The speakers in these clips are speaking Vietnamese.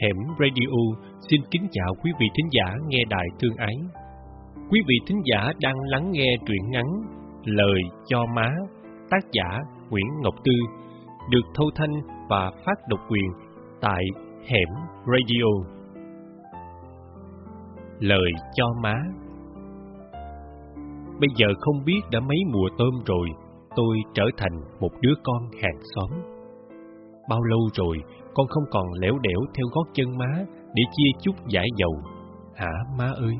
Hẻm Radio xin kính chào quý vị thính giả nghe đài thương ái. Quý vị thính giả đang lắng nghe truyện ngắn Lời cho má, tác giả Nguyễn Ngọc Tư, được thâu thanh và phát độc quyền tại Hẻm Radio. Lời cho má Bây giờ không biết đã mấy mùa tôm rồi, tôi trở thành một đứa con hàng xóm. Bao lâu rồi con không còn lẻo đẻo theo gót chân má để chia chút giải dầu. Hả má ơi?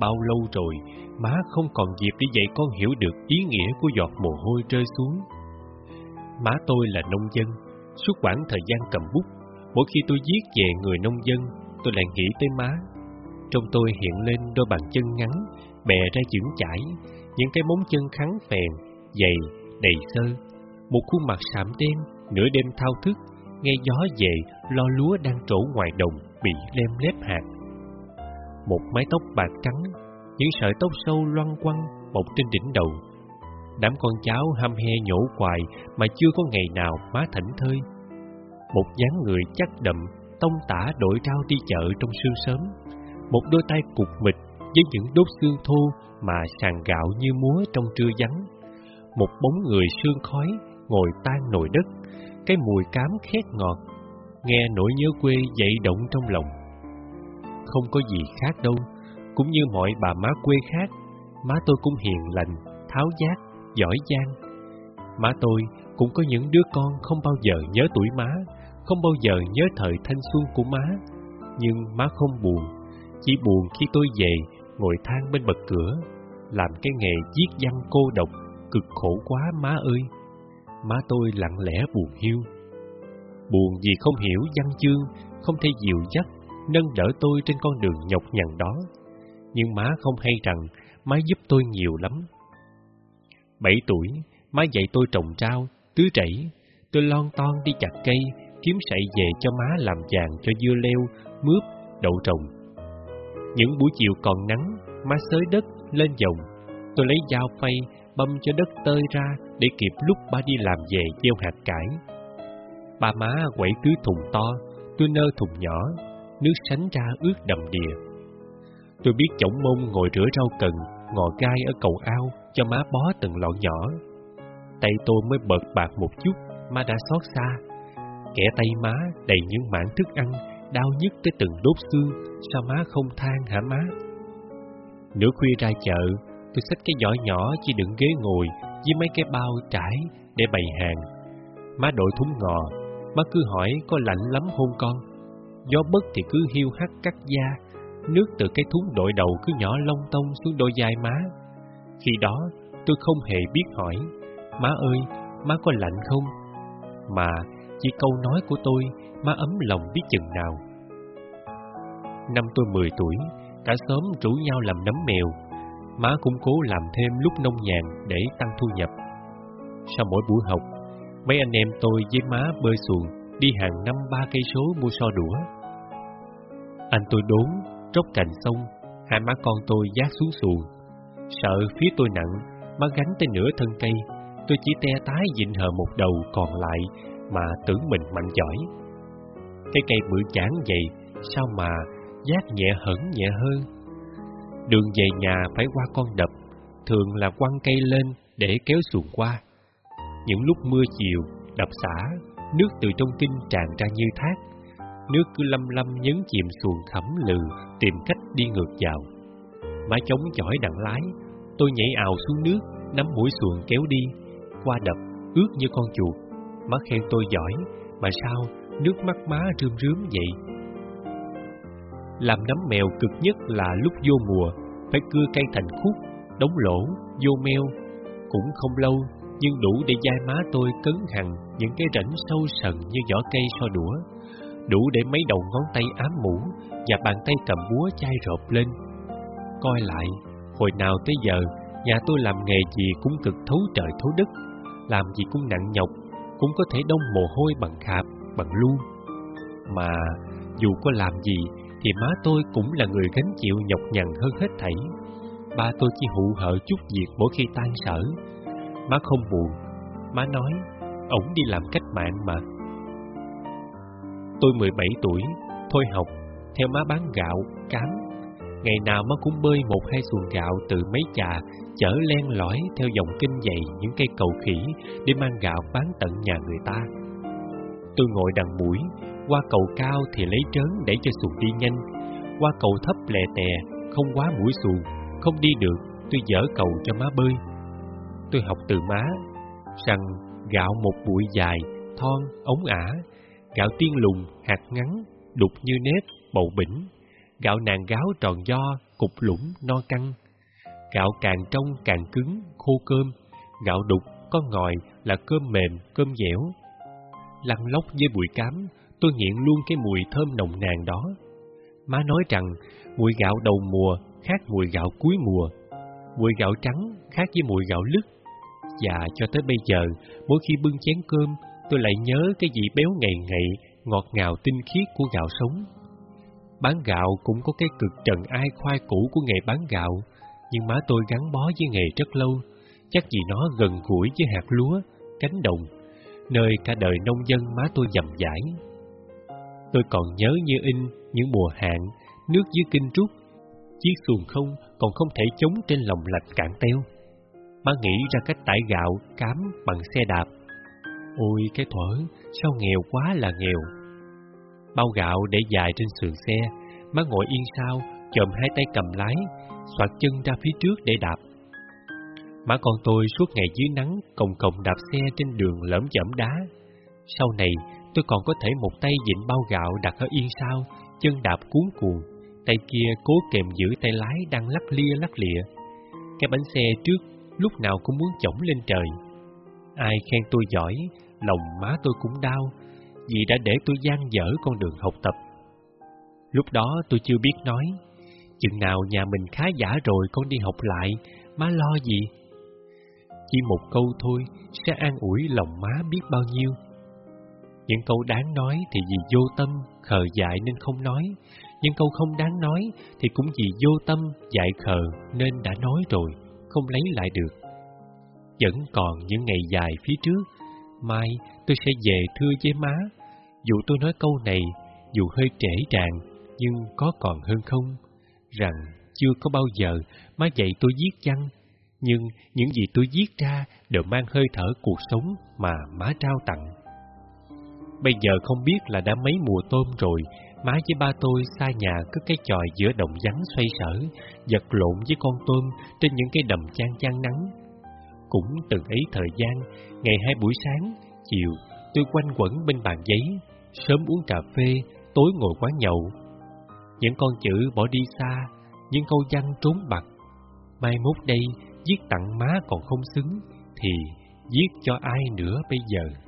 Bao lâu rồi má không còn dịp để dạy con hiểu được ý nghĩa của giọt mồ hôi rơi xuống. Má tôi là nông dân, suốt quãng thời gian cầm bút, mỗi khi tôi viết về người nông dân, tôi lại nghĩ tới má. Trong tôi hiện lên đôi bàn chân ngắn, bè ra dưỡng chải, những cái móng chân khắn phèn, dày, đầy sơ, một khuôn mặt sạm đen, nửa đêm thao thức, nghe gió về lo lúa đang trổ ngoài đồng bị lem lép hạt. Một mái tóc bạc trắng, những sợi tóc sâu loăn quăng bọc trên đỉnh đầu. Đám con cháu ham he nhổ quài mà chưa có ngày nào má thảnh thơi. Một dáng người chắc đậm, tông tả đội rau đi chợ trong sương sớm. Một đôi tay cục mịch với những đốt xương thô mà sàn gạo như múa trong trưa vắng. Một bóng người sương khói ngồi tan nồi đất cái mùi cám khét ngọt, nghe nỗi nhớ quê dậy động trong lòng. Không có gì khác đâu, cũng như mọi bà má quê khác, má tôi cũng hiền lành, tháo giác, giỏi giang. Má tôi cũng có những đứa con không bao giờ nhớ tuổi má, không bao giờ nhớ thời thanh xuân của má. Nhưng má không buồn, chỉ buồn khi tôi về, ngồi than bên bậc cửa, làm cái nghề viết văn cô độc, cực khổ quá má ơi má tôi lặng lẽ buồn hiu. Buồn vì không hiểu văn chương, không thể dịu dắt, nâng đỡ tôi trên con đường nhọc nhằn đó. Nhưng má không hay rằng má giúp tôi nhiều lắm. Bảy tuổi, má dạy tôi trồng rau, tưới rẫy. Tôi lon ton đi chặt cây, kiếm sậy về cho má làm vàng cho dưa leo, mướp, đậu trồng. Những buổi chiều còn nắng, má xới đất lên dòng. Tôi lấy dao phay, băm cho đất tơi ra để kịp lúc ba đi làm về gieo hạt cải. Ba má quẩy tưới thùng to, tôi nơ thùng nhỏ, nước sánh ra ướt đầm đìa. Tôi biết chổng mông ngồi rửa rau cần, ngò gai ở cầu ao cho má bó từng lọ nhỏ. Tay tôi mới bợt bạc một chút, má đã xót xa. Kẻ tay má đầy những mảng thức ăn, đau nhức tới từng đốt xương, sao má không than hả má? Nửa khuya ra chợ, tôi xách cái giỏ nhỏ chỉ đựng ghế ngồi với mấy cái bao trải để bày hàng. Má đội thúng ngò, má cứ hỏi có lạnh lắm hôn con. Gió bất thì cứ hiu hắt cắt da, nước từ cái thúng đội đầu cứ nhỏ lông tông xuống đôi vai má. Khi đó, tôi không hề biết hỏi, má ơi, má có lạnh không? Mà chỉ câu nói của tôi, má ấm lòng biết chừng nào. Năm tôi 10 tuổi, cả xóm rủ nhau làm nấm mèo, má cũng cố làm thêm lúc nông nhàn để tăng thu nhập. Sau mỗi buổi học, mấy anh em tôi với má bơi xuồng, đi hàng năm ba cây số mua so đũa. Anh tôi đốn, tróc cành sông, hai má con tôi giác xuống xuồng. Sợ phía tôi nặng, má gánh tới nửa thân cây, tôi chỉ te tái dịnh hờ một đầu còn lại mà tưởng mình mạnh giỏi. Cái cây bự chán vậy, sao mà giác nhẹ hẳn nhẹ hơn Đường về nhà phải qua con đập, thường là quăng cây lên để kéo xuồng qua. Những lúc mưa chiều, đập xả, nước từ trong kinh tràn ra như thác. Nước cứ lâm lâm nhấn chìm xuồng khẩm lừ, tìm cách đi ngược vào. Má chống chỏi đặng lái, tôi nhảy ào xuống nước, nắm mũi xuồng kéo đi, qua đập, ướt như con chuột. Má khen tôi giỏi, mà sao nước mắt má rơm rướm vậy? Làm nấm mèo cực nhất là lúc vô mùa, phải cưa cây thành khúc, đóng lỗ, vô meo. Cũng không lâu, nhưng đủ để dai má tôi cấn hằng những cái rãnh sâu sần như vỏ cây so đũa. Đủ để mấy đầu ngón tay ám mũ và bàn tay cầm búa chai rộp lên. Coi lại, hồi nào tới giờ, nhà tôi làm nghề gì cũng cực thấu trời thấu đất, làm gì cũng nặng nhọc, cũng có thể đông mồ hôi bằng khạp, bằng lu. Mà dù có làm gì thì má tôi cũng là người gánh chịu nhọc nhằn hơn hết thảy. Ba tôi chỉ hụ hở chút việc mỗi khi tan sở. Má không buồn, má nói, ổng đi làm cách mạng mà. Tôi 17 tuổi, thôi học, theo má bán gạo, cám. Ngày nào má cũng bơi một hai xuồng gạo từ mấy chà, chở len lỏi theo dòng kinh dày những cây cầu khỉ để mang gạo bán tận nhà người ta. Tôi ngồi đằng mũi, qua cầu cao thì lấy trớn để cho xuồng đi nhanh, qua cầu thấp lè tè, không quá mũi xuồng, không đi được, tôi dở cầu cho má bơi. Tôi học từ má, rằng gạo một bụi dài, thon, ống ả, gạo tiên lùng, hạt ngắn, đục như nếp, bầu bỉnh, gạo nàng gáo tròn do, cục lũng, no căng. Gạo càng trong càng cứng, khô cơm, gạo đục có ngòi là cơm mềm, cơm dẻo. Lăn lóc với bụi cám, tôi nghiện luôn cái mùi thơm nồng nàn đó. Má nói rằng mùi gạo đầu mùa khác mùi gạo cuối mùa, mùi gạo trắng khác với mùi gạo lứt. Và cho tới bây giờ, mỗi khi bưng chén cơm, tôi lại nhớ cái vị béo ngậy ngậy, ngọt ngào tinh khiết của gạo sống. Bán gạo cũng có cái cực trần ai khoai cũ của nghề bán gạo, nhưng má tôi gắn bó với nghề rất lâu, chắc vì nó gần gũi với hạt lúa, cánh đồng, nơi cả đời nông dân má tôi dầm dãi. Tôi còn nhớ như in những mùa hạn, nước dưới kinh trúc, chiếc xuồng không còn không thể chống trên lòng lạch cạn teo. Má nghĩ ra cách tải gạo, cám bằng xe đạp. Ôi cái thuở, sao nghèo quá là nghèo. Bao gạo để dài trên sườn xe, má ngồi yên sau, chồm hai tay cầm lái, xoạc chân ra phía trước để đạp. Má con tôi suốt ngày dưới nắng, cồng cồng đạp xe trên đường lởm chởm đá. Sau này, tôi còn có thể một tay dịnh bao gạo đặt ở yên sau, chân đạp cuốn cuồng, tay kia cố kèm giữ tay lái đang lắc lia lắc lịa. Cái bánh xe trước lúc nào cũng muốn chổng lên trời. Ai khen tôi giỏi, lòng má tôi cũng đau, vì đã để tôi gian dở con đường học tập. Lúc đó tôi chưa biết nói, chừng nào nhà mình khá giả rồi con đi học lại, má lo gì? Chỉ một câu thôi sẽ an ủi lòng má biết bao nhiêu. Những câu đáng nói thì vì vô tâm, khờ dại nên không nói, những câu không đáng nói thì cũng vì vô tâm, dại khờ nên đã nói rồi, không lấy lại được. Vẫn còn những ngày dài phía trước, mai tôi sẽ về thưa với má. Dù tôi nói câu này, dù hơi trễ tràn, nhưng có còn hơn không? Rằng chưa có bao giờ má dạy tôi viết chăng, nhưng những gì tôi viết ra đều mang hơi thở cuộc sống mà má trao tặng. Bây giờ không biết là đã mấy mùa tôm rồi, má với ba tôi xa nhà cứ cái tròi giữa đồng vắng xoay sở, giật lộn với con tôm trên những cái đầm chan chan nắng. Cũng từng ấy thời gian, ngày hai buổi sáng, chiều, tôi quanh quẩn bên bàn giấy, sớm uống cà phê, tối ngồi quán nhậu. Những con chữ bỏ đi xa, những câu văn trốn bặt. Mai mốt đây, viết tặng má còn không xứng, thì viết cho ai nữa bây giờ?